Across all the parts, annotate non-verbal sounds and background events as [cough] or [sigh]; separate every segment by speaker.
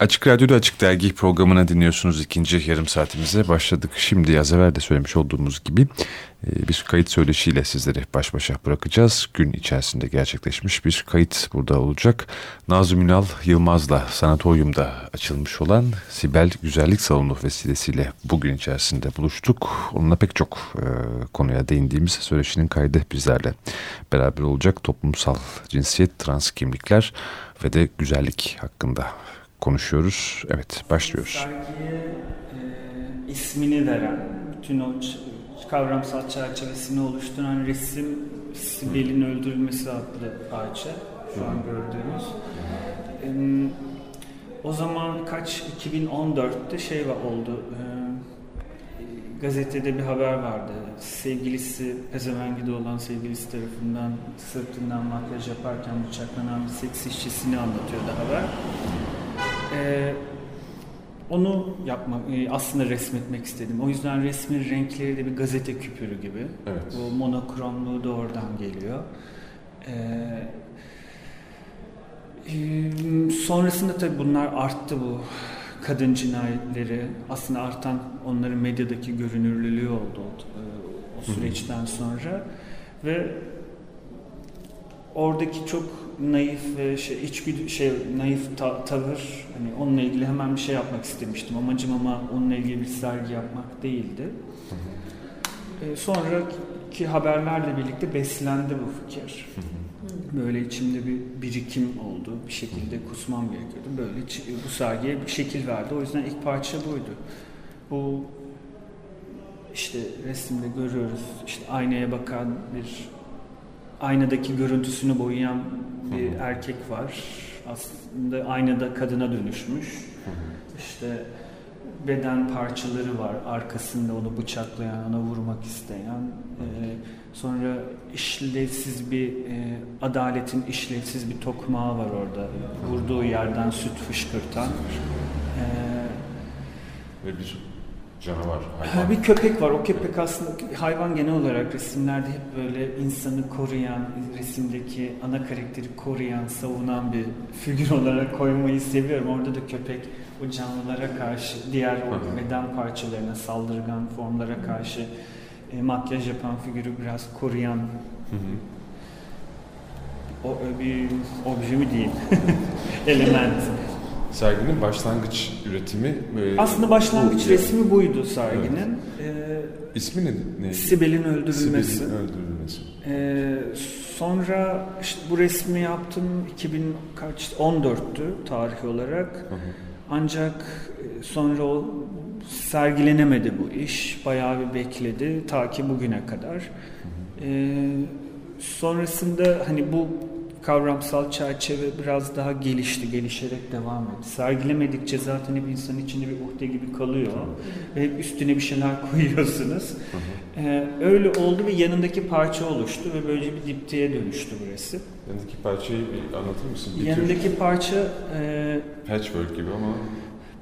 Speaker 1: Açık Radyo'da Açık Dergi programına dinliyorsunuz. ikinci yarım saatimize başladık. Şimdi az evvel de söylemiş olduğumuz gibi e, bir kayıt söyleşiyle sizleri baş başa bırakacağız. Gün içerisinde gerçekleşmiş bir kayıt burada olacak. Nazım Ünal Yılmaz'la Sanatoryum'da açılmış olan Sibel Güzellik Salonu vesilesiyle bugün içerisinde buluştuk. Onunla pek çok e, konuya değindiğimiz söyleşinin kaydı bizlerle beraber olacak. Toplumsal cinsiyet, trans kimlikler ve de güzellik hakkında konuşuyoruz. Evet, başlıyoruz.
Speaker 2: Sergiye e, ismini veren, bütün o kavramsal çerçevesini oluşturan resim Sibel'in öldürülmesi adlı parça şu an gördüğümüz. E, o zaman kaç 2014'te şey oldu. E, gazetede bir haber vardı. Sevgilisi, pezevengide olan sevgilisi tarafından sırtından makyaj yaparken bıçaklanan bir seks işçisini anlatıyordu haber. Ee, onu yapmak, e, aslında resmetmek istedim. O yüzden resmin renkleri de bir gazete küpürü gibi. Evet. Bu monokromluğu da oradan geliyor. Ee, e, sonrasında tabii bunlar arttı bu kadın cinayetleri. Aslında artan onların medyadaki görünürlülüğü oldu o, o süreçten sonra. Ve oradaki çok naif ve şey, hiçbir şey naif ta, tavır hani onunla ilgili hemen bir şey yapmak istemiştim. Amacım ama onunla ilgili bir sergi yapmak değildi. Hı hı. E, sonraki haberlerle birlikte beslendi bu fikir. Böyle içimde bir birikim oldu. Bir şekilde kusmam gerekiyordu. Böyle bu sergiye bir şekil verdi. O yüzden ilk parça buydu. Bu işte resimde görüyoruz. İşte aynaya bakan bir aynadaki görüntüsünü boyayan bir Hı-hı. erkek var. Aslında aynada kadına dönüşmüş. Hı-hı. İşte beden parçaları var arkasında onu bıçaklayan, ona vurmak isteyen. Ee, sonra işlevsiz bir e, adaletin işlevsiz bir tokmağı var orada. Vurduğu yerden süt fışkırtan.
Speaker 1: Ee, Ve bir canavar,
Speaker 2: hayvan. Bir köpek var. O köpek aslında hayvan genel olarak resimlerde hep böyle insanı koruyan, resimdeki ana karakteri koruyan, savunan bir figür [laughs] olarak koymayı seviyorum. Orada da köpek o canlılara karşı, diğer o beden parçalarına, saldırgan formlara karşı e, makyaj yapan figürü biraz koruyan hı hı. o bir obje mi diyeyim? [laughs] Element.
Speaker 1: Serginin başlangıç üretimi
Speaker 2: e, Aslında başlangıç bu, resmi buydu serginin. Evet.
Speaker 1: Ee, İsmi ne?
Speaker 2: ne? Sibel'in öldürülmesi.
Speaker 1: Sibel'in öldürülmesi.
Speaker 2: Ee, sonra işte bu resmi yaptım 2014'tü tarih olarak. Hı hı. Ancak e, sonra o sergilenemedi bu iş. Bayağı bir bekledi ta ki bugüne kadar. Hı hı. Ee, sonrasında hani bu kavramsal çerçeve biraz daha gelişti, gelişerek devam etti. Sergilemedikçe zaten hep insanın içinde bir uhde gibi kalıyor. Ve hep üstüne bir şeyler [laughs] koyuyorsunuz. Ee, öyle oldu ve yanındaki parça oluştu ve böylece bir diptiğe dönüştü burası.
Speaker 1: Yanındaki parçayı bir anlatır mısın?
Speaker 2: Bir yanındaki parça... E,
Speaker 1: Patchwork gibi ama...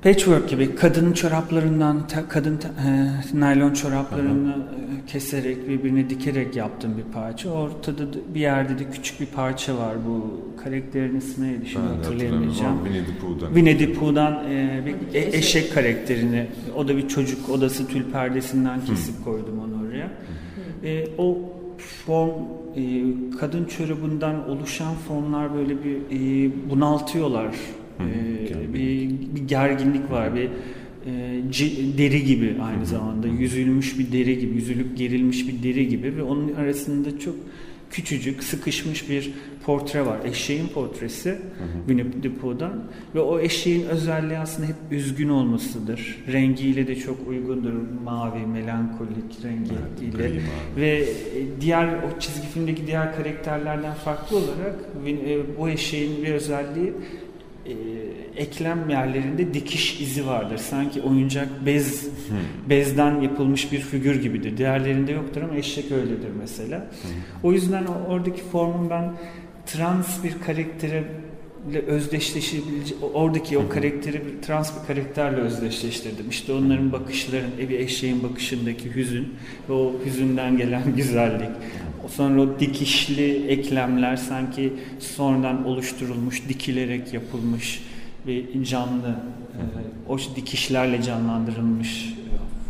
Speaker 2: Patchwork gibi kadın çoraplarından, kadın e, naylon çoraplarını Aha. E, keserek, birbirine dikerek yaptığım bir parça. Ortada bir yerde de küçük bir parça var. Bu karakterin ismi neydi şimdi hatırlayamayacağım.
Speaker 1: Winnie the Pooh'dan.
Speaker 2: Winnie the Pooh'dan e, bir e, eşek karakterini, o da bir çocuk odası tül perdesinden kesip Hı. koydum onu oraya. E, o form, e, kadın çorabından oluşan formlar böyle bir e, bunaltıyorlar ee, bir, bir gerginlik var, bir e, deri gibi aynı zamanda yüzülmüş bir deri gibi, yüzülüp gerilmiş bir deri gibi ve onun arasında çok küçücük, sıkışmış bir portre var. Eşeğin portresi hı Winnie the Pooh'dan ve o eşeğin özelliği aslında hep üzgün olmasıdır. Rengiyle de çok uygundur. Mavi, melankolik rengiyle evet, ve diğer o çizgi filmdeki diğer karakterlerden farklı olarak e, bu eşeğin bir özelliği e, eklem yerlerinde dikiş izi vardır. Sanki oyuncak bez hmm. bezden yapılmış bir figür gibidir. Diğerlerinde yoktur ama eşek öyledir mesela. Hmm. O yüzden oradaki formun ben trans bir karaktere özdeşleşebilecek oradaki o karakteri bir trans bir karakterle özdeşleştirdim. İşte onların bakışların, bir eşeğin bakışındaki hüzün ve o hüzünden gelen [laughs] güzellik. Sonra o dikişli eklemler sanki sonradan oluşturulmuş, dikilerek yapılmış bir canlı, o dikişlerle canlandırılmış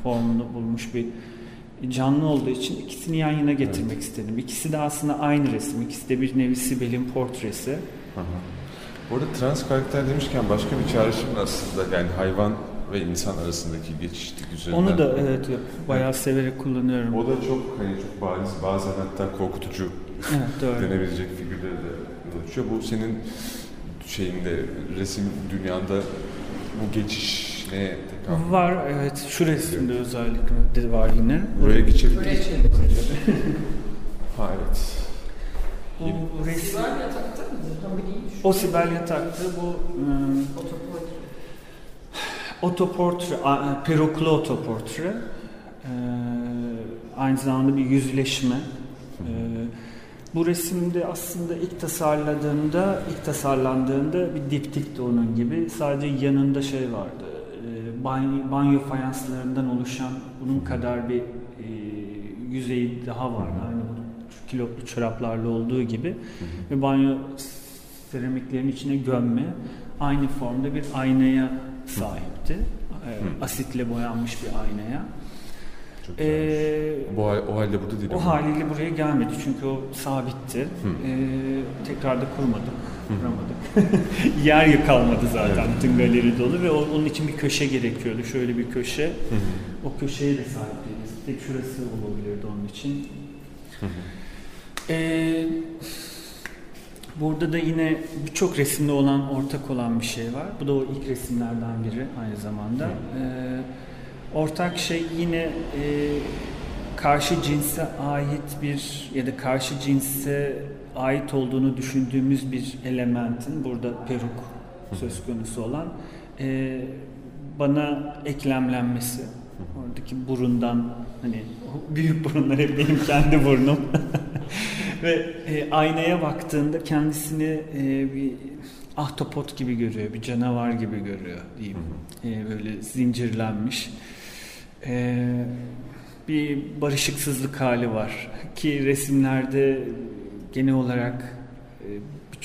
Speaker 2: formunu bulmuş bir canlı olduğu için ikisini yan yana getirmek evet. istedim. İkisi de aslında aynı resim. İkisi de bir nevi Sibel'in portresi. Hı hı.
Speaker 1: Bu arada trans karakter demişken başka bir çağrışım aslında yani hayvan ve insan arasındaki geçişlik üzerinden.
Speaker 2: Onu da evet bayağı evet. severek kullanıyorum.
Speaker 1: O da çok hani çok bariz bazen hatta korkutucu evet, doğru. [laughs] denebilecek figürleri de yol Bu senin şeyinde resim dünyanda bu geçiş ne
Speaker 2: tekrar? Var evet şu resimde özellikle var yine.
Speaker 1: Buraya geçebiliriz. [laughs] ha evet.
Speaker 2: Bu resim... O Sibel Yatak'ta bu ıı, otoportre, peruklu otoportre. Ee, aynı zamanda bir yüzleşme. Ee, bu resimde aslında ilk tasarladığında, ilk tasarlandığında bir diptikti onun gibi. Sadece yanında şey vardı. E, banyo, fayanslarından oluşan bunun kadar bir e, yüzeyi daha var. Kilotlu çoraplarla olduğu gibi. Ve banyo seramiklerin içine gömme aynı formda bir aynaya sahipti. E, asitle boyanmış bir aynaya.
Speaker 1: Çok ee, bu, o halde burada değil
Speaker 2: O haliyle buraya gelmedi çünkü o sabitti. Ee, tekrar da kurmadık, kuramadık. [laughs] Yer kalmadı zaten evet. bütün galeri dolu ve onun için bir köşe gerekiyordu. Şöyle bir köşe. o köşeye de sahip değiliz. Tek şurası olabilirdi onun için. Ee, burada da yine birçok resimde olan, ortak olan bir şey var. Bu da o ilk resimlerden biri aynı zamanda. Ee, Ortak şey yine e, karşı cinse ait bir ya da karşı cinse ait olduğunu düşündüğümüz bir elementin burada peruk söz konusu olan e, bana eklemlenmesi. Oradaki burundan hani büyük burunlar hep benim kendi burnum. [laughs] Ve e, aynaya baktığında kendisini e, bir ahtapot gibi görüyor, bir canavar gibi görüyor diyeyim. E, böyle zincirlenmiş e, bir barışıksızlık hali var ki resimlerde genel olarak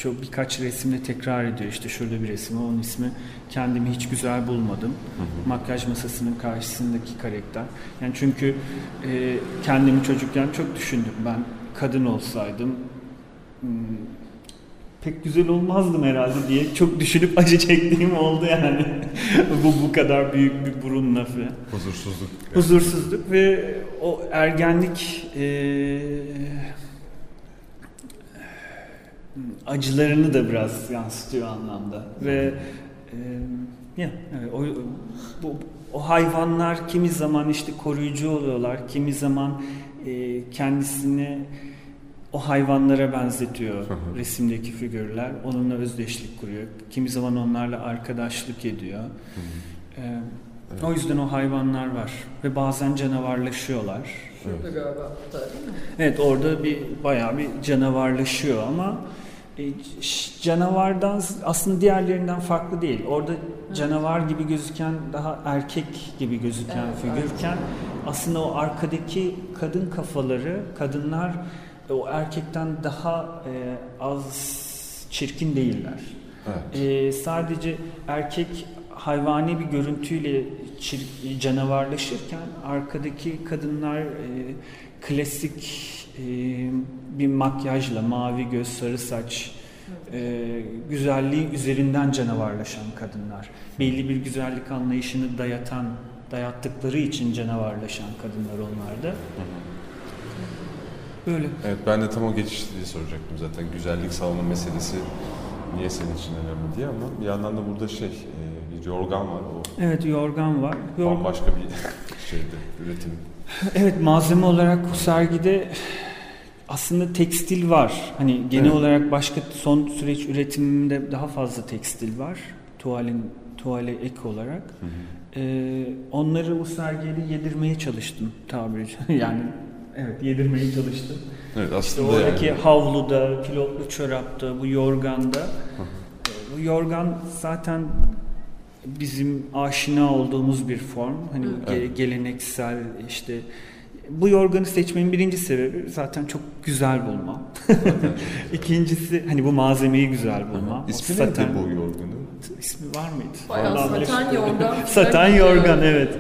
Speaker 2: birçok birkaç resimle tekrar ediyor işte şurada bir resim onun ismi kendimi hiç güzel bulmadım hı hı. makyaj masasının karşısındaki karakter yani çünkü e, kendimi çocukken çok düşündüm ben kadın olsaydım hmm, pek güzel olmazdım herhalde diye çok düşünüp acı çektiğim oldu yani. [laughs] bu bu kadar büyük bir burun lafı.
Speaker 1: Huzursuzluk.
Speaker 2: Yani. Huzursuzluk ve o ergenlik e, acılarını da biraz yansıtıyor anlamda ve e, ya evet, o, bu, o hayvanlar kimi zaman işte koruyucu oluyorlar, kimi zaman e, kendisini o hayvanlara benzetiyor resimdeki figürler. Onunla özdeşlik kuruyor. Kimi zaman onlarla arkadaşlık ediyor. Ee, evet. O yüzden o hayvanlar var. Ve bazen canavarlaşıyorlar.
Speaker 3: Şurada evet. galiba değil mi?
Speaker 2: Evet orada bir bayağı bir canavarlaşıyor ama e, canavardan aslında diğerlerinden farklı değil. Orada canavar gibi gözüken daha erkek gibi gözüken evet, figürken aslında o arkadaki kadın kafaları, kadınlar o erkekten daha e, az çirkin değiller. Evet. E, sadece erkek hayvani bir görüntüyle çir- canavarlaşırken arkadaki kadınlar e, klasik e, bir makyajla mavi göz, sarı saç e, güzelliği üzerinden canavarlaşan kadınlar. Belli bir güzellik anlayışını dayatan, dayattıkları için canavarlaşan kadınlar onlarda. Böyle.
Speaker 1: Evet ben de tam o geçiş diye soracaktım zaten. Güzellik salma meselesi niye senin için önemli diye ama bir yandan da burada şey e, yorgan var. O
Speaker 2: evet yorgan var.
Speaker 1: Yorgan. Bambaşka bir [laughs] şeydi üretim.
Speaker 2: Evet malzeme olarak bu sergide aslında tekstil var. Hani genel evet. olarak başka son süreç üretiminde daha fazla tekstil var. Tuvalin tuvale ek olarak. Hı hı. Ee, onları bu sergiye yedirmeye çalıştım tabiri [laughs] yani Evet yedirmeye çalıştım.
Speaker 1: Evet aslında
Speaker 2: işte oradaki yani. havluda, pilotlu çorapta, bu yorganda. Ee, bu yorgan zaten bizim aşina olduğumuz bir form. Hani evet. geleneksel işte bu yorganı seçmemin birinci sebebi zaten çok güzel bulmam. [laughs] İkincisi hani bu malzemeyi güzel bulmam.
Speaker 1: İsmi neydi bu yorganın?
Speaker 2: İsmi var mıydı?
Speaker 3: Bayağı
Speaker 2: Vallahi bile-
Speaker 3: yorgan. [laughs]
Speaker 2: Saten yorgan evet.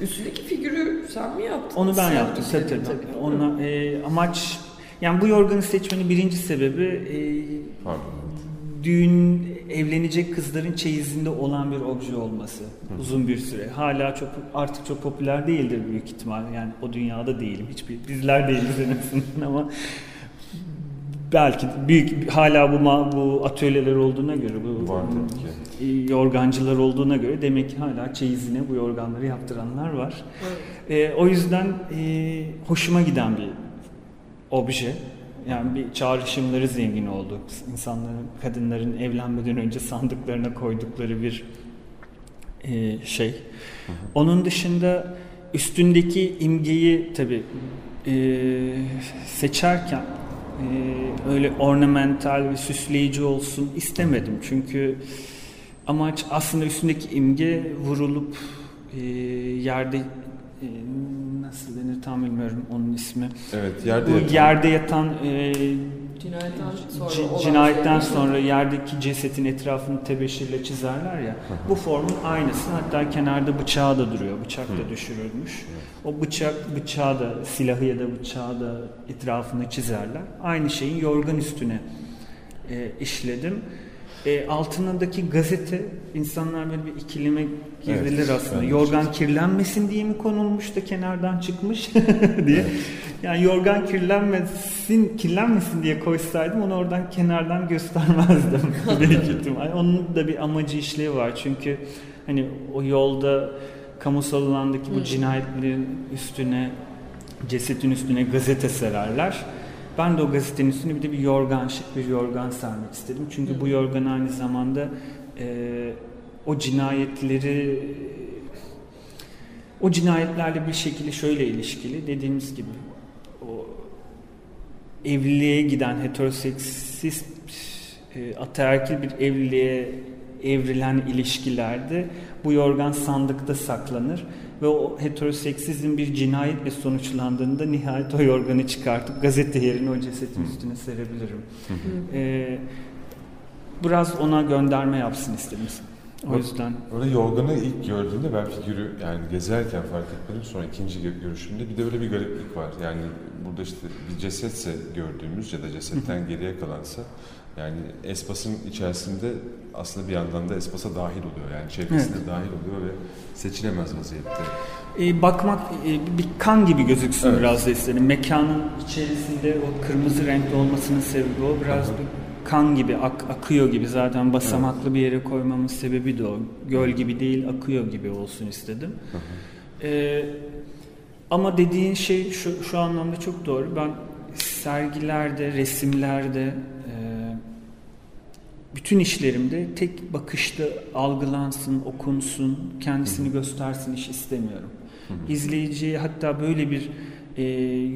Speaker 3: Üstündeki figürü sen mi yaptın?
Speaker 2: Onu ben
Speaker 3: Sen
Speaker 2: yaptım tabii
Speaker 3: işledin
Speaker 2: tabii. Ona, e, amaç yani bu yorganı seçmenin birinci sebebi e,
Speaker 1: Pardon.
Speaker 2: düğün evlenecek kızların çeyizinde olan bir obje olması uzun bir süre. Hala çok artık çok popüler değildir büyük ihtimal. Yani o dünyada değilim. Hiçbir bizler değiliz en azından ama belki büyük hala bu ma- bu atölyeler olduğuna göre bu
Speaker 1: Var tabii ki.
Speaker 2: e, yorgancılar olduğuna göre demek ki hala çeyizine bu yorganları yaptıranlar var.
Speaker 3: Evet.
Speaker 2: E, o yüzden e, hoşuma giden bir obje. Yani bir çağrışımları zengin oldu. İnsanların, kadınların evlenmeden önce sandıklarına koydukları bir e, şey. Onun dışında üstündeki imgeyi tabi seçerken e, öyle ornamental ve süsleyici olsun istemedim. Çünkü amaç aslında üstündeki imge vurulup e, yerde e, nasıl denir tam bilmiyorum onun ismi.
Speaker 1: Evet yerde yatan-
Speaker 2: yerde yatan e,
Speaker 3: Cinayetten sonra
Speaker 2: cinayetten
Speaker 3: şey
Speaker 2: sonra yerdeki cesetin etrafını tebeşirle çizerler ya. bu formun aynısı. Hatta kenarda bıçağı da duruyor. Bıçak da düşürülmüş. O bıçak bıçağı da silahı ya da bıçağı da etrafını çizerler. Aynı şeyin yorgan üstüne e, işledim. E, altındaki gazete insanlar böyle bir ikilime girdiler
Speaker 1: Evet,
Speaker 2: aslında. Yorgan kirlenmesin diye mi konulmuş da kenardan çıkmış [laughs] diye. Yani yorgan kirlenmesin, kirlenmesin diye koysaydım onu oradan kenardan göstermezdim [laughs] [laughs] büyük ihtimal. Onun da bir amacı işlevi var. Çünkü hani o yolda kamusal alandaki bu cinayetlerin üstüne cesetin üstüne gazete sererler. Ben de o gazetenin üstüne bir de bir yorgan, şık bir yorgan sermek istedim. Çünkü bu yorgan aynı zamanda e, o cinayetleri o cinayetlerle bir şekilde şöyle ilişkili. Dediğimiz gibi o evliliğe giden heteroseksist e, ataerkil bir evliliğe evrilen ilişkilerde bu yorgan sandıkta saklanır ve o heteroseksizm bir cinayetle sonuçlandığında nihayet o yorganı çıkartıp gazete yerine o cesetin üstüne serebilirim. Ee, biraz ona gönderme yapsın istedim. O yüzden
Speaker 1: Orada yorganı ilk gördüğümde ben figürü yani gezerken fark etmedim. Sonra ikinci gö- görüşümde bir de böyle bir gariplik var. Yani burada işte bir cesetse gördüğümüz ya da cesetten geriye kalansa yani Espas'ın içerisinde aslında bir yandan da Espas'a dahil oluyor. Yani çevresine dahil oluyor ve seçilemez vaziyette.
Speaker 2: e, bakmak e, bir kan gibi gözüksün
Speaker 1: Evet.
Speaker 2: biraz da istedim. Mekanın içerisinde o kırmızı renkli olmasının sebebi o. Biraz
Speaker 1: hı.
Speaker 2: bir kan gibi ak- akıyor gibi zaten basamaklı bir yere koymamın sebebi de o. Göl gibi değil akıyor gibi olsun istedim. Ee, ama dediğin şey şu, şu anlamda çok doğru. Ben sergilerde, resimlerde, bütün işlerimde tek bakışta algılansın, okunsun, kendisini göstersin iş istemiyorum. İzleyiciye hatta böyle bir e,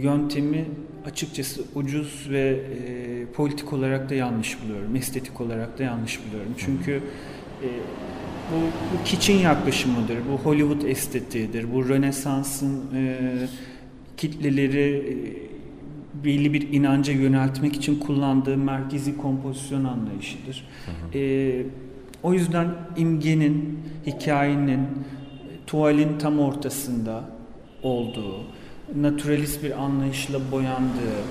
Speaker 2: yöntemi açıkçası ucuz ve e, politik olarak da yanlış buluyorum. Estetik olarak da yanlış buluyorum. Çünkü e, bu, bu kitchen yaklaşımıdır, bu Hollywood estetiğidir, bu Rönesans'ın e, kitleleri e, belli bir inanca yöneltmek için kullandığı merkezi kompozisyon anlayışıdır. E, o yüzden imgenin, hikayenin, tuvalin tam ortasında olduğu, naturalist bir anlayışla boyandığı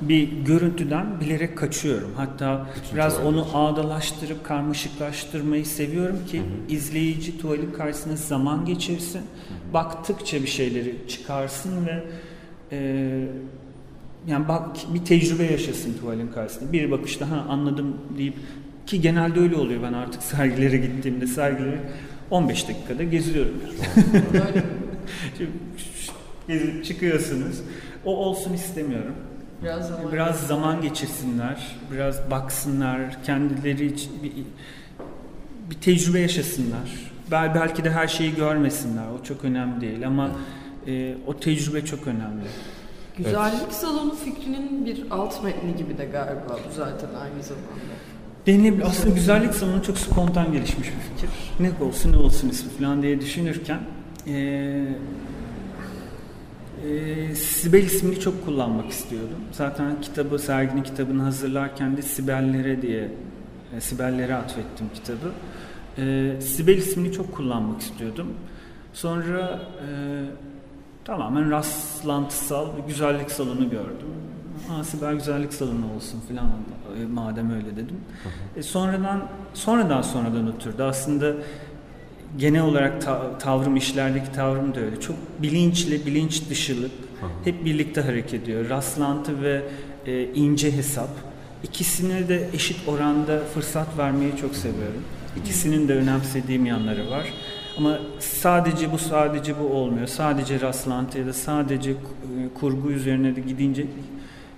Speaker 2: bir görüntüden bilerek kaçıyorum. Hatta
Speaker 1: Bütün
Speaker 2: biraz onu ağdalaştırıp karmaşıklaştırmayı seviyorum ki izleyici tuvalin karşısında zaman geçirsin. Baktıkça bir şeyleri çıkarsın ve e, yani bak bir tecrübe yaşasın tuvalin karşısında. Bir bakışta ha anladım deyip ki genelde öyle oluyor ben artık sergilere gittiğimde sergileri 15 dakikada geziyorum. [laughs] Gezip çıkıyorsunuz. O olsun istemiyorum.
Speaker 3: Biraz zaman.
Speaker 2: Biraz zaman geçirsinler, biraz baksınlar, kendileri için bir, bir tecrübe yaşasınlar. Bel belki de her şeyi görmesinler, o çok önemli değil ama e, o tecrübe çok önemli.
Speaker 3: Güzellik salonu fikrinin bir alt metni gibi de galiba bu zaten aynı zamanda.
Speaker 2: Denilebilir. Aslında güzellik salonu çok spontan gelişmiş bir fikir. Ne olsun ne olsun ismi falan diye düşünürken e, E, Sibel ismini çok kullanmak istiyordum. Zaten kitabı, serginin kitabını hazırlarken de Sibel'lere diye, e, Sibel'lere atfettim kitabı. E, Sibel ismini çok kullanmak istiyordum. Sonra e, tamamen rastlantısal bir güzellik salonu gördüm. Aa, Sibel güzellik salonu olsun filan e, madem öyle dedim. E, sonradan sonradan sonradan oturdu. Aslında genel olarak ta- tavrım işlerdeki tavrım da öyle. Çok bilinçli, bilinç dışılık hep birlikte hareket ediyor. Rastlantı ve e, ince hesap. İkisine de eşit oranda fırsat vermeyi çok seviyorum. İkisinin de önemsediğim yanları var. Ama sadece bu sadece bu olmuyor. Sadece rastlantı ya da sadece e, kurgu üzerine de gidince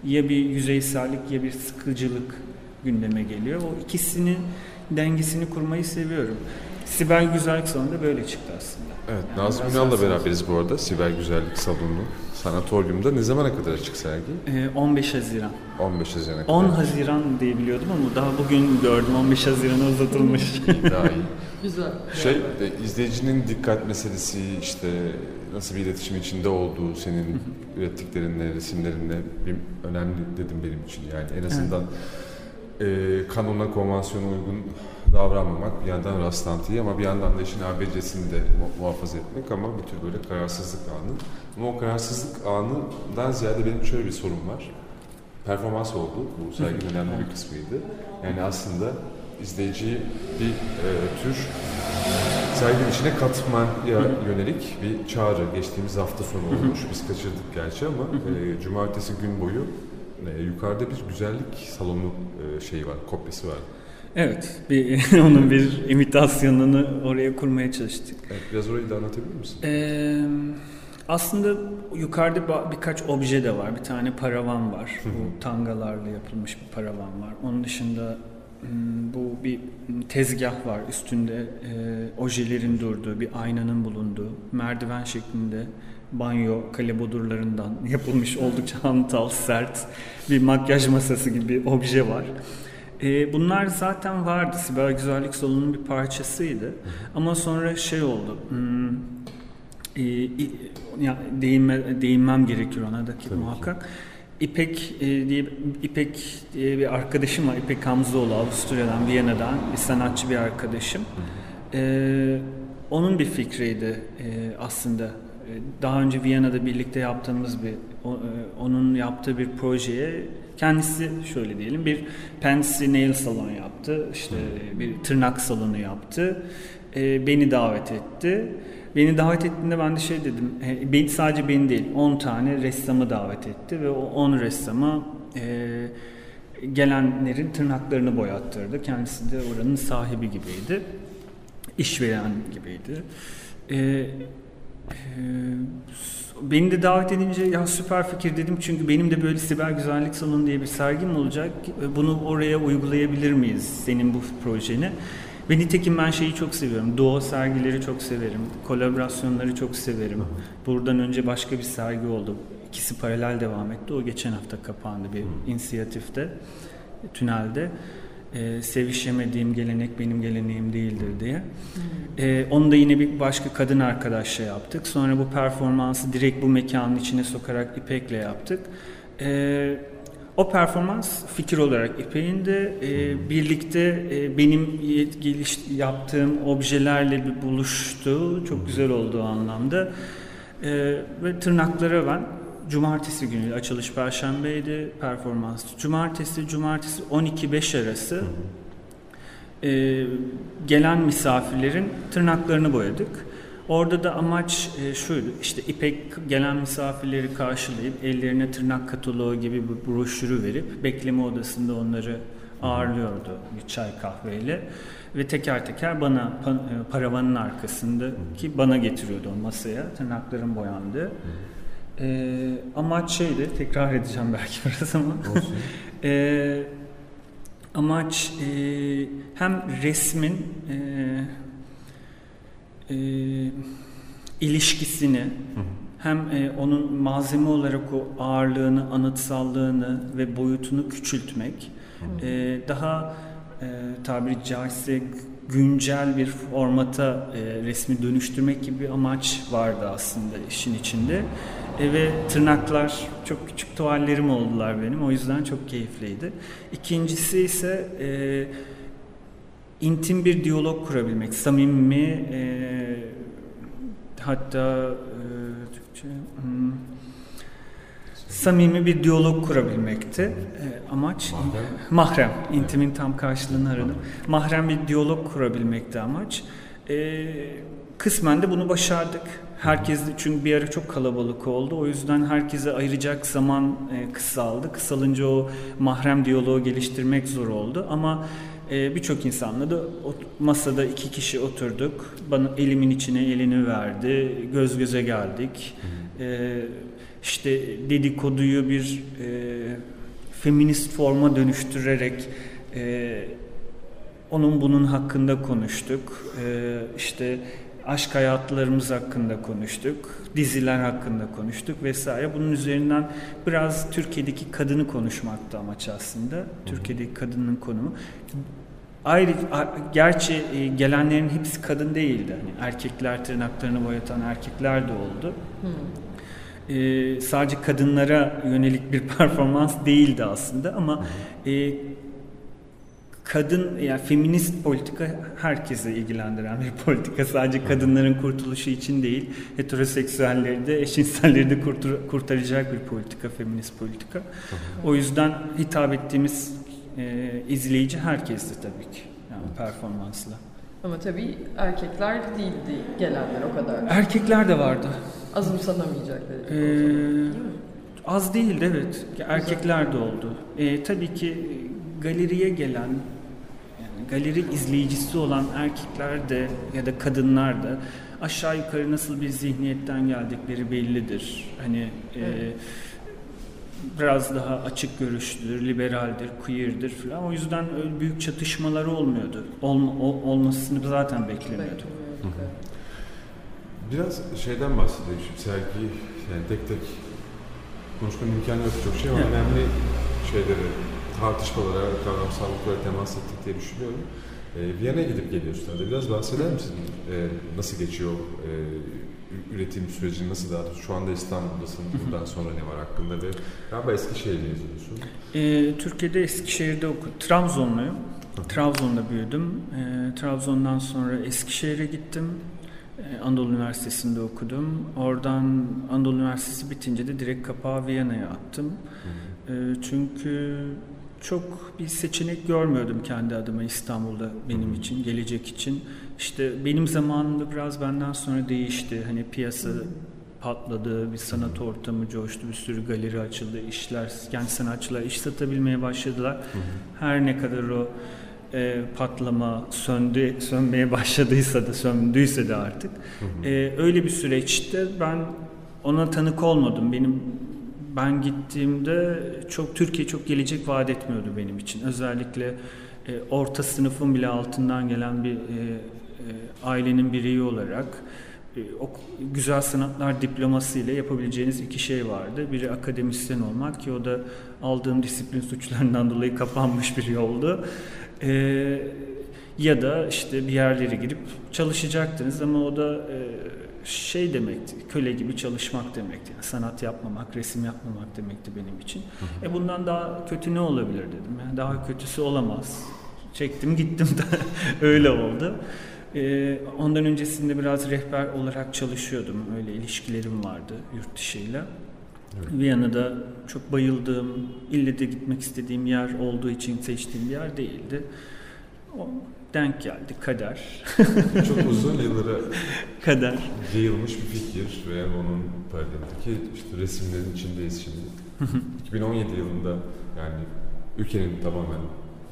Speaker 2: ya bir yüzeysellik ya bir sıkıcılık gündeme geliyor. O ikisinin dengesini kurmayı seviyorum. Sibel Güzellik Salonu da böyle çıktı aslında.
Speaker 1: Evet,
Speaker 2: Yani
Speaker 1: Nazım Ünal'la beraberiz bu arada. Sibel Güzellik Salonu Sanatoryum'da. Ne zamana kadar açık sergi?
Speaker 2: Ee, 15 Haziran.
Speaker 1: 15 Haziran'a kadar.
Speaker 2: 10 Haziran diye biliyordum ama daha bugün gördüm 15 Haziran'a uzatılmış.
Speaker 1: Daha.
Speaker 3: Güzel.
Speaker 1: Şey, e, izleyicinin dikkat meselesi, işte nasıl bir iletişim içinde olduğu, senin ürettiklerinle, resimlerinle bir, önemli dedim benim için. Yani en azından e, kanuna, konvansiyona uygun davranmamak, bir yandan rastlantıyı ama bir yandan da işin ABC'sini de mu- muhafaza etmek ama bir tür böyle kararsızlık anı. Ama o kararsızlık anından ziyade benim şöyle bir sorun var. Performans oldu. Bu serginin önemli bir kısmıydı. Yani aslında izleyiciyi bir e, tür serginin içine katmaya yönelik bir çağrı geçtiğimiz hafta sonu olmuş. Biz kaçırdık gerçi ama e, cumartesi gün boyu e, yukarıda bir güzellik salonu e, şeyi var, kopyası var.
Speaker 2: evet, bir, [laughs] onun bir imitasyonunu oraya kurmaya çalıştık.
Speaker 1: Evet, biraz orayı da anlatabilir misin?
Speaker 2: Ee, aslında yukarıda birkaç obje de var. Bir tane paravan var. Bu tangalarla yapılmış bir paravan var. Onun dışında bu bir tezgah var. Üstünde e, ojelerin durduğu, bir aynanın bulunduğu, merdiven şeklinde banyo kalebodurlarından [laughs] yapılmış oldukça hantal, sert bir makyaj masası gibi bir obje var. E, bunlar zaten vardı. Sibel Güzellik Salonu'nun bir parçasıydı. Ama sonra şey oldu. hmm, e, ya değinme, değinmem gerekiyor ona da ki
Speaker 1: Tabii ki.
Speaker 2: İpek e, diye İpek diye bir arkadaşım var. İpek Hamzoğlu Avusturya'dan, Viyana'dan bir sanatçı bir arkadaşım. E, onun bir fikriydi e, aslında. E, Daha önce Viyana'da birlikte yaptığımız bir o- e, onun yaptığı bir projeye kendisi şöyle diyelim bir Pensy Nail salon yaptı. İşte bir tırnak salonu yaptı. E, beni davet etti. Beni davet ettiğinde ben de şey dedim, e, sadece beni değil 10 tane ressamı davet etti ve o 10 ressama e, gelenlerin tırnaklarını boyattırdı. Kendisi de oranın sahibi gibiydi, işveren gibiydi. E, e, beni de davet edince ya süper fikir dedim çünkü benim de böyle Sibel Güzellik Salonu diye bir sergim olacak. Bunu oraya uygulayabilir miyiz senin bu projeni? Ve nitekim ben şeyi çok seviyorum. Doğa sergileri çok severim. Kolaborasyonları çok severim. Buradan önce başka bir sergi oldu. İkisi paralel devam etti. O geçen hafta kapandı bir inisiyatifte. Tünelde. Ee, sevişemediğim gelenek benim geleneğim değildir diye. Ee, onu da yine bir başka kadın arkadaşla yaptık. Sonra bu performansı direkt bu mekanın içine sokarak İpek'le yaptık. Ee, o performans fikir olarak İpek'in de e, birlikte e, benim geliş yaptığım objelerle bir buluştu. Çok güzel olduğu anlamda. Ee, ve tırnaklara ben cumartesi günü açılış perşembeydi performans. Cumartesi cumartesi 12-5 arası e, gelen misafirlerin tırnaklarını boyadık. Orada da amaç e, şuydu, işte İpek gelen misafirleri karşılayıp ellerine tırnak kataloğu gibi bir broşürü verip bekleme odasında onları ağırlıyordu bir çay kahveyle ve teker teker bana e, paravanın arkasında ki bana getiriyordu o masaya tırnakların boyandı. E, amaç şeydi, tekrar edeceğim belki [laughs] biraz ama e, amaç e, hem resmin e, e, ilişkisini hem e, onun malzeme olarak o ağırlığını, anıtsallığını ve boyutunu küçültmek, e, daha e, tabiri caizse güncel bir formata e, resmi dönüştürmek gibi bir amaç vardı aslında işin içinde. E, ve tırnaklar çok küçük tuvallerim oldular benim. O yüzden çok keyifliydi. İkincisi ise e, intim bir diyalog kurabilmek. Samimi e, hatta e, Türkçe hmm, samimi bir diyalog kurabilmekti. E, amaç
Speaker 1: Mahrem.
Speaker 2: mahrem. İntimin tam karşılığını aradım. Mahrem bir diyalog kurabilmekti amaç. E, kısmen de bunu başardık. Herkes çünkü bir ara çok kalabalık oldu. O yüzden herkese ayıracak zaman e, kısaldı. Kısalınca o mahrem diyaloğu geliştirmek zor oldu. Ama e, birçok insanla da o, masada iki kişi oturduk. Bana elimin içine elini verdi. Göz göze geldik. E, işte dedikoduyu bir e, feminist forma dönüştürerek e, onun bunun hakkında konuştuk. E, işte aşk hayatlarımız hakkında konuştuk. Diziler hakkında konuştuk vesaire. Bunun üzerinden biraz Türkiye'deki kadını konuşmaktı amaç aslında. Türkiye'deki kadının konumu. Ayrı, gerçi e, gelenlerin hepsi kadın değildi. Hani erkekler tırnaklarını boyatan erkekler de oldu. E, sadece kadınlara yönelik bir [laughs] performans değildi aslında ama e, kadın yani feminist politika herkese ilgilendiren bir politika. Sadece kadınların kurtuluşu için değil, heteroseksüelleri de eşcinselleri de kurtar- kurtaracak bir politika, feminist politika. O yüzden hitap ettiğimiz e, izleyici herkesti tabii ki. Yani performansla.
Speaker 3: Ama tabii erkekler değildi gelenler o kadar.
Speaker 2: Erkekler de vardı.
Speaker 3: Azımsanamayacak derecede.
Speaker 2: Ee,
Speaker 3: değil mi?
Speaker 2: Az değildi evet. Erkekler de oldu. Ee, tabii ki galeriye gelen galeri izleyicisi olan erkekler de ya da kadınlar da aşağı yukarı nasıl bir zihniyetten geldikleri bellidir. Hani e, biraz daha açık görüşlüdür, liberaldir, queer'dir falan. O yüzden öyle büyük çatışmaları olmuyordu. Olma, ol- olmasını zaten beklemiyordu.
Speaker 3: Beklemiyorduk.
Speaker 1: Biraz şeyden bahsedeyim şimdi sergi yani tek tek konuşmanın imkanı yok çok şey ama
Speaker 2: Evet.
Speaker 1: önemli şeyleri tartışmalara, kavramsallıklara temas ettik diye düşünüyorum. Ee, Viyana'ya gidip geliyorsun herhalde. Biraz bahseder misin? Ee, nasıl geçiyor? Ü- üretim süreci nasıl daha? Şu anda İstanbul'dasın. Bundan sonra ne var hakkında ve galiba Eskişehir'de yazıyorsun.
Speaker 2: Ee, Türkiye'de Eskişehir'de okudum. Trabzonluyum. Trabzon'da büyüdüm. Ee, Trabzon'dan sonra Eskişehir'e gittim. Ee, Anadolu Üniversitesi'nde okudum. Oradan Anadolu Üniversitesi bitince de direkt kapağı Viyana'ya attım. Ee, çünkü çok bir seçenek görmüyordum kendi adıma İstanbul'da benim için, gelecek için. İşte benim zamanımda biraz benden sonra değişti. Hani piyasa patladı, bir sanat ortamı coştu, bir sürü galeri açıldı, işler, genç sanatçılar iş satabilmeye başladılar. Her ne kadar o e, patlama söndü, sönmeye başladıysa da, söndüyse de artık. E, öyle bir süreçte ben ona tanık olmadım. Benim ben gittiğimde çok Türkiye çok gelecek vaat etmiyordu benim için. Özellikle e, orta sınıfın bile altından gelen bir e, e, ailenin bireyi olarak e, o güzel sanatlar diploması ile yapabileceğiniz iki şey vardı. Biri akademisyen olmak ki o da aldığım disiplin suçlarından dolayı kapanmış bir yoldu. E, ya da işte bir yerlere girip çalışacaktınız ama o da e, şey demekti, köle gibi çalışmak demekti. Yani sanat yapmamak, resim yapmamak demekti benim için. E bundan daha kötü ne olabilir dedim. Yani daha kötüsü olamaz. Çektim [laughs] gittim de öyle oldu. E, ondan öncesinde biraz rehber olarak çalışıyordum. Öyle ilişkilerim vardı yurt dışıyla. Viyana'da çok bayıldığım, ille de gitmek istediğim yer olduğu için seçtiğim bir yer değildi. O denk geldi, kader. [laughs]
Speaker 1: Çok uzun yıllara
Speaker 2: kader.
Speaker 1: yayılmış bir fikir ve onun paradigmadaki işte resimlerin içindeyiz şimdi. 2017 yılında yani ülkenin tamamen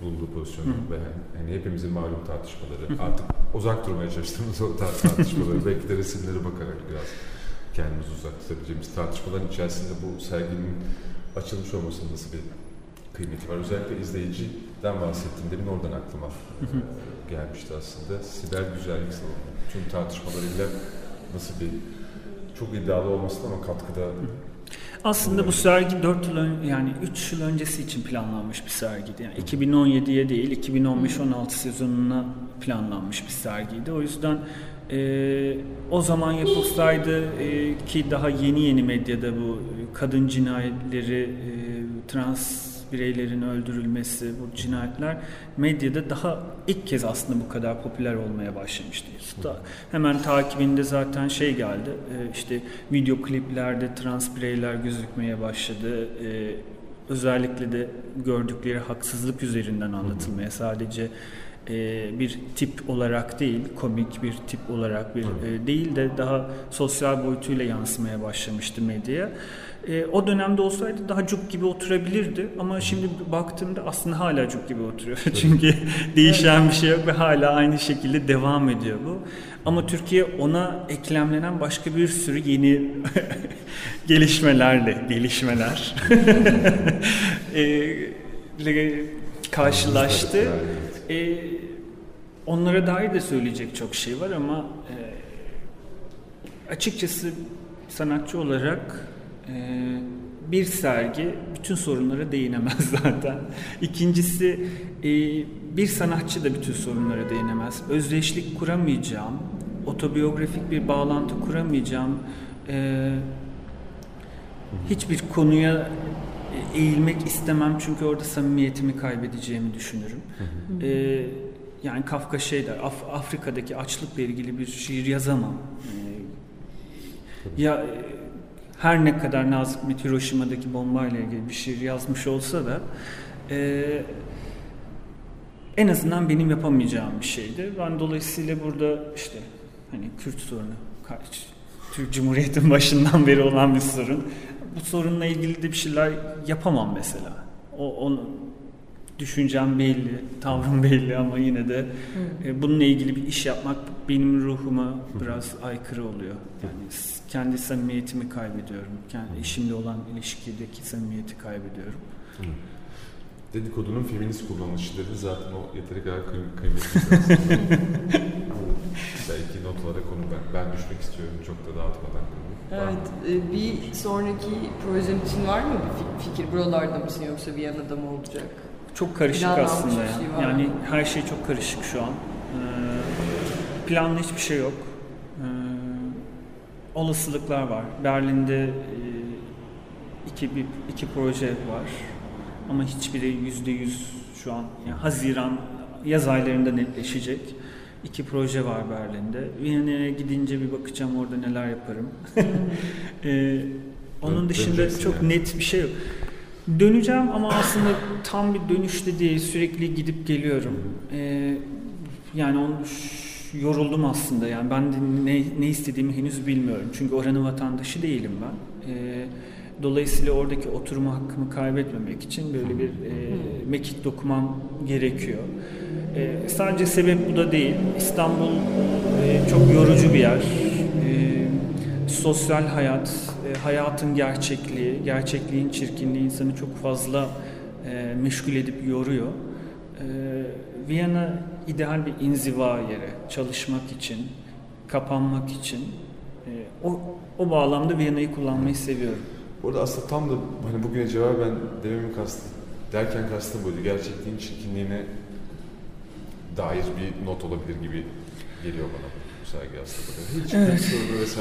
Speaker 1: bulunduğu pozisyon ve hani hepimizin malum tartışmaları artık uzak durmaya çalıştığımız o tar- tartışmaları belki de resimlere bakarak biraz kendimizi uzak tutabileceğimiz tartışmaların içerisinde bu serginin açılmış olmasının nasıl bir kıymeti var. Özellikle izleyiciden bahsettim demin oradan aklıma e, gelmişti aslında. Sibel Güzellik Salonu. Tüm tartışmalarıyla nasıl bir çok iddialı olmasın ama katkıda
Speaker 2: Aslında bu sergi 4 yıl ön, yani 3 yıl öncesi için planlanmış bir sergiydi. Yani 2017'ye değil 2015-16 sezonuna planlanmış bir sergiydi. O yüzden E, o zaman yapılsaydı e, ki daha yeni yeni medyada bu kadın cinayetleri, e, trans bireylerin öldürülmesi, bu cinayetler medyada daha ilk kez aslında bu kadar popüler olmaya başlamıştı. Hemen takibinde zaten şey geldi, e, işte video kliplerde trans bireyler gözükmeye başladı. E, özellikle de gördükleri haksızlık üzerinden anlatılmaya sadece e, bir tip olarak değil, komik bir tip olarak bir değil de daha sosyal boyutuyla yansımaya başlamıştı medyaya. E, o dönemde olsaydı daha cuk gibi oturabilirdi ama şimdi baktığımda aslında hala cuk gibi oturuyor. [laughs] Çünkü değişen bir şey yok ve hala aynı şekilde devam ediyor bu. Ama Türkiye ona eklemlenen başka bir sürü yeni [laughs] gelişmelerle, gelişmeler [laughs] e, karşılaştı. E, onlara dair de söyleyecek çok şey var ama e, açıkçası sanatçı olarak bir sergi bütün sorunlara değinemez [laughs] zaten. İkincisi e, bir sanatçı da bütün sorunlara değinemez. Özdeşlik kuramayacağım, otobiyografik bir bağlantı kuramayacağım, e, hiçbir konuya eğilmek istemem çünkü orada samimiyetimi kaybedeceğimi düşünürüm. E, yani Kafka şey der, Af Afrika'daki açlıkla ilgili bir şiir yazamam. ya her ne kadar Nazım Hikmet Hiroşima'daki bombayla ilgili bir şiir yazmış olsa da e, en azından benim yapamayacağım bir şeydi. Ben dolayısıyla burada işte hani Kürt sorunu, Türk Cumhuriyeti'nin başından beri olan bir sorun. Bu sorunla ilgili de bir şeyler yapamam mesela. O, onu düşüncem belli, tavrım [laughs] belli ama yine de e, bununla ilgili bir iş yapmak benim ruhuma biraz aykırı oluyor. Yani kendi samimiyetimi kaybediyorum. Kendi işimle olan ilişkideki samimiyeti kaybediyorum. Hı.
Speaker 1: Dedikodunun feminist kullanışları zaten o yeteri kadar kıy- kıymetli. [laughs] Belki not olarak onu ben, ben düşmek istiyorum çok da dağıtmadan.
Speaker 3: Evet, e, bir sonraki projen için var mı bir fikir? Buralarda mısın yoksa Viyana'da mı olacak?
Speaker 2: Çok karışık aslında ya. Şey yani her şey çok karışık şu an. Ee, planlı hiçbir şey yok. Ee, olasılıklar var. Berlin'de e, iki bir, iki proje var. Ama hiçbiri yüzde yüz şu an yani Haziran yaz aylarında netleşecek. İki proje var Berlin'de. Viyana'ya gidince bir bakacağım orada neler yaparım. [laughs] ee, onun dışında çok yani. net bir şey yok. Döneceğim ama aslında tam bir dönüşte değil. Sürekli gidip geliyorum. Ee, yani onu yoruldum aslında. Yani ben de ne, ne istediğimi henüz bilmiyorum. Çünkü oranın vatandaşı değilim ben. Ee, dolayısıyla oradaki oturma hakkımı kaybetmemek için böyle bir e, mekik dokumam gerekiyor. E, sadece sebep bu da değil. İstanbul e, çok yorucu bir yer. E, sosyal hayat, hayatın gerçekliği, gerçekliğin çirkinliği insanı çok fazla e, meşgul edip yoruyor. E, Viyana ideal bir inziva yeri, çalışmak için, kapanmak için. E, o, o bağlamda Viyana'yı kullanmayı seviyorum.
Speaker 1: Orada aslında tam da hani bugüne cevaben dememi kastım, derken kastım buydu. Gerçekliğin çirkinliğine dair bir not olabilir gibi geliyor bana sergi aslında. Hiç
Speaker 2: evet.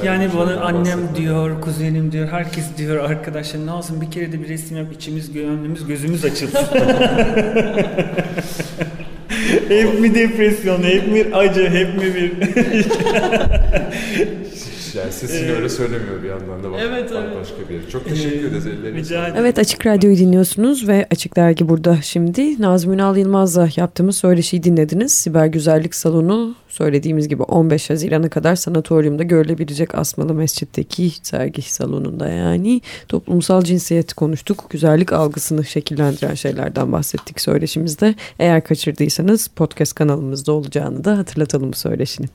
Speaker 2: Yani bana annem diyor, kuzenim diyor, herkes diyor arkadaşlar ne olsun bir kere de bir resim yap içimiz, gönlümüz, gözümüz açılsın. [laughs] hep mi depresyon, hep mi acı, hep mi bir... [laughs]
Speaker 1: yani sesini öyle söylemiyor bir yandan da bak, evet, bak evet. başka bir yer. Çok teşekkür ederiz ellerinize.
Speaker 4: Evet Açık Radyo'yu dinliyorsunuz ve Açık Dergi burada şimdi. Nazım Ünal Yılmaz'la yaptığımız söyleşiyi dinlediniz. Siber Güzellik Salonu söylediğimiz gibi 15 Haziran'a kadar sanatoryumda görülebilecek Asmalı Mescid'deki sergi salonunda yani toplumsal cinsiyet konuştuk. Güzellik algısını şekillendiren şeylerden bahsettik söyleşimizde. Eğer kaçırdıysanız podcast kanalımızda olacağını da hatırlatalım söyleşinin.